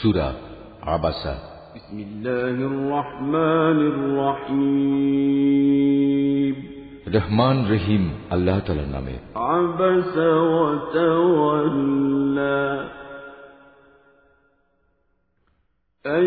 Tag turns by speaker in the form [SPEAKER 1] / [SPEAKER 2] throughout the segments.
[SPEAKER 1] সুরা আবাসা
[SPEAKER 2] بسم الله الرحمن الرحيم
[SPEAKER 1] রহমান রহিম আল্লাহ তালার নামে
[SPEAKER 2] عبس وتولى أن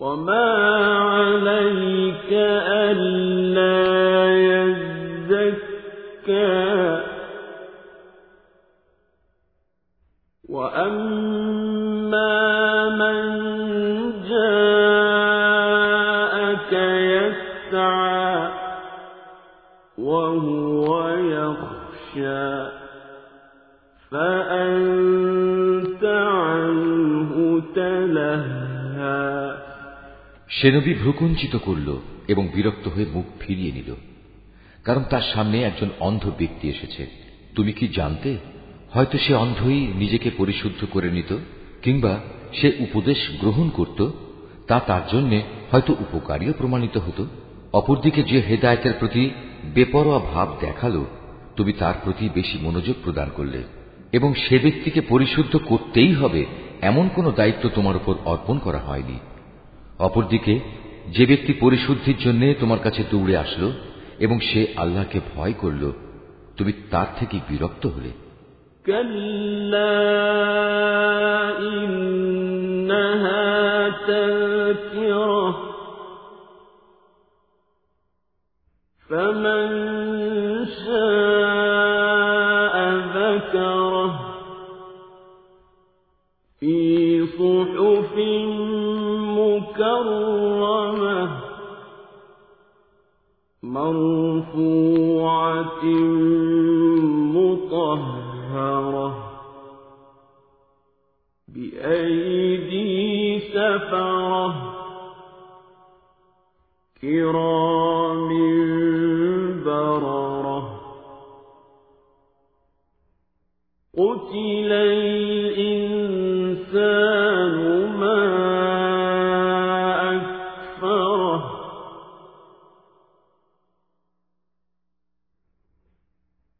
[SPEAKER 2] وما عليك ألا يزكى وأما من جاءك يسعى وهو يخشى فأنت
[SPEAKER 1] সে নবী ভ্রুকুঞ্চিত করল এবং বিরক্ত হয়ে মুখ ফিরিয়ে নিল। কারণ তার সামনে একজন অন্ধ ব্যক্তি এসেছে। তুমি কি জানতে? হয়তো সে অন্ধই নিজেকে পরিশুদ্ধ করে নিত, কিংবা সে উপদেশ গ্রহণ করত, তা তার জন্য হয়তো উপকারীও প্রমাণিত হতো। অপরদিকে যে হেদায়তের প্রতি বেপরোয়া ভাব দেখাল, তুমি তার প্রতি বেশি মনোযোগ প্রদান করলে। এবং সে ব্যক্তিকে পরিশুদ্ধ করতেই হবে, এমন কোনো দায়িত্ব তোমার উপর অর্পণ করা হয়নি। অপরদিকে যে ব্যক্তি পরিশুদ্ধির জন্য তোমার কাছে দৌড়ে আসলো এবং সে আল্লাহকে ভয় করল তুমি তার থেকে বিরক্ত হলে
[SPEAKER 2] كلا إنها تذكرة فمن شاء مكرمة مرفوعة مطهرة بأيدي سفرة كرام بررة قتل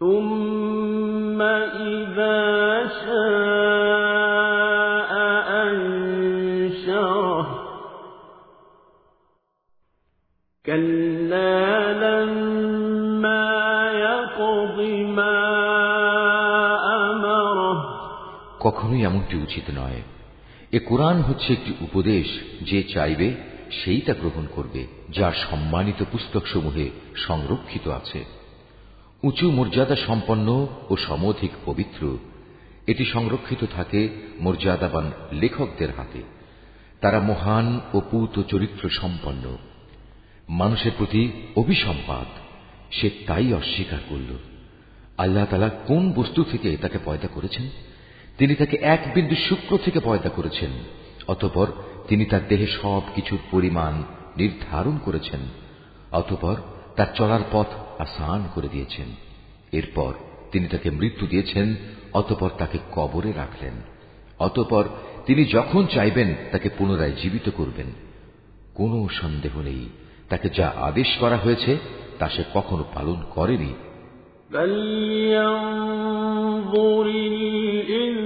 [SPEAKER 2] ثم إذا شاء أنشره كلا لما يقض ما أمره
[SPEAKER 1] কখনোই এমনটি উচিত নয় এ কোরআন হচ্ছে একটি উপদেশ যে চাইবে সেই তা গ্রহণ করবে যা সম্মানিত পুস্তকসমূহে সংরক্ষিত আছে উঁচু মর্যাদা সম্পন্ন ও সমধিক পবিত্র। এটি সংরক্ষিত থাকে মর্যাদাবান লেখকদের হাতে। তারা মহান ও পুত চরিত্র সম্পন্ন। মানুষের প্রতি অভিসম্পাদ সে তাই অস্বীকার করল। আল্লাহ তালা কোন বস্তু থেকে তাকে পয়দা করেছেন? তিনি তাকে এক বিন্দু শুক্র থেকে পয়দা করেছেন, অতপর তিনি তার দেহে সব কিছুর পরিমাণ নির্ধারণ করেছেন, অতপর তার চলার পথ আসান করে দিয়েছেন এরপর তিনি তাকে মৃত্যু দিয়েছেন অতপর তাকে কবরে রাখলেন অতপর তিনি যখন চাইবেন তাকে পুনরায় জীবিত করবেন কোনো সন্দেহ নেই তাকে যা আদেশ করা হয়েছে তা সে কখনো পালন করেনি
[SPEAKER 2] فلينظر الإنسان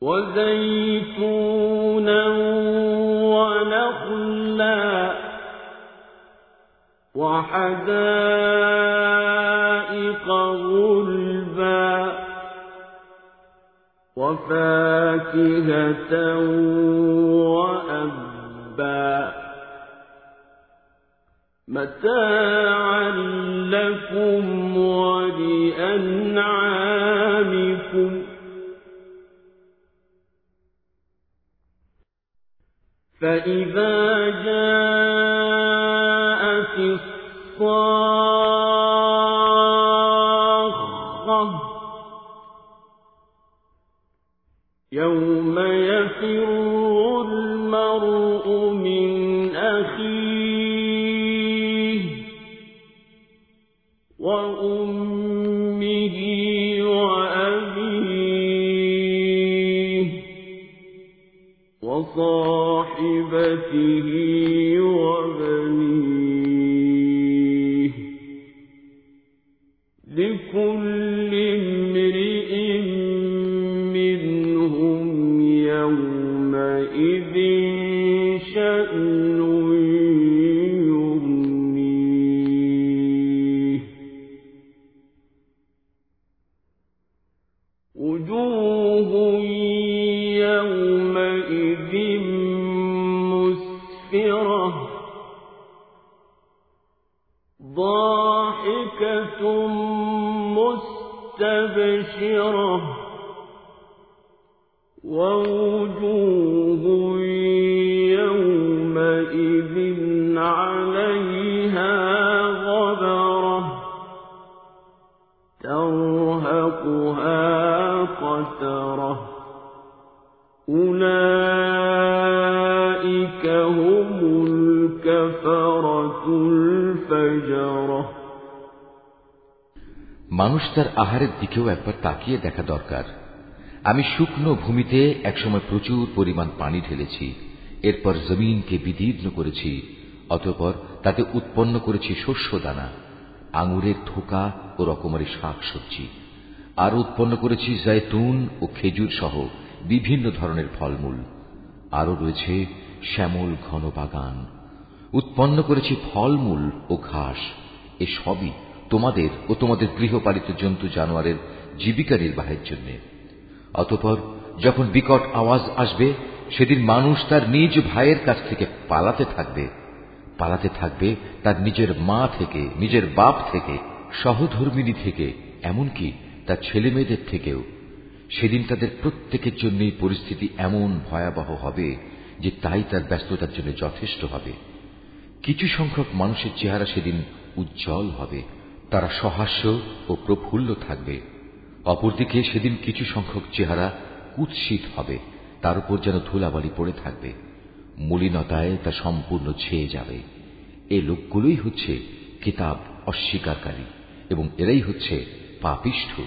[SPEAKER 2] وزيتونا ونخلا وحدائق غلبا وفاكهة وأبا متاعا لكم وأمه وأبيه وصاحبته وبنيه لكل وجوه يومئذ مسفرة. ضاحكة مستبشرة. ووجوه
[SPEAKER 1] মানুষ তার আহারের দিকেও একবার তাকিয়ে দেখা দরকার। আমি শুকনো ভূমিতে একসময় প্রচুর পরিমাণ পানি ঢেলেছি, এরপর জমিনকে বিদীর্ণ করেছি, অতঃপর তাতে উৎপন্ন করেছি শস্য দানা আঙুরের থোকা ও রকমের শাক সবজি আর উৎপন্ন করেছি জয়তুন ও খেজুর সহ বিভিন্ন ধরনের ফলমূল। আরও রয়েছে শ্যামল ঘন বাগান। উৎপন্ন করেছি ফলমূল ও ঘাস এ সবই তোমাদের ও তোমাদের গৃহপালিত জন্তু জানোয়ারের জীবিকা নির্বাহের জন্য। অতপর যখন বিকট আওয়াজ আসবে, সেদিন মানুষ তার নিজ ভাইয়ের কাছ থেকে পালাতে থাকবে। পালাতে থাকবে তার নিজের মা থেকে, নিজের বাপ থেকে, সহধর্মিনী থেকে, এমনকি তার ছেলে মেয়েদের থেকেও। সেদিন তাদের প্রত্যেকের জন্যই পরিস্থিতি এমন ভয়াবহ হবে যে তাই তার ব্যস্ততার জন্য যথেষ্ট হবে। কিছু সংখ্যক মানুষের চেহারা সেদিন উজ্জ্বল হবে। তারা সহাস্য ও প্রফুল্ল থাকবে। অপরদিকে সেদিন কিছু সংখ্যক চেহারা কুৎসিত হবে, তার উপর যেন ধুলাবালি পড়ে থাকবে। মলিনতায় তা সম্পূর্ণ ছেয়ে যাবে। এ লোকগুলোই হচ্ছে কিতাব অস্বীকারী এবং এরাই হচ্ছে পাপিষ্ঠ।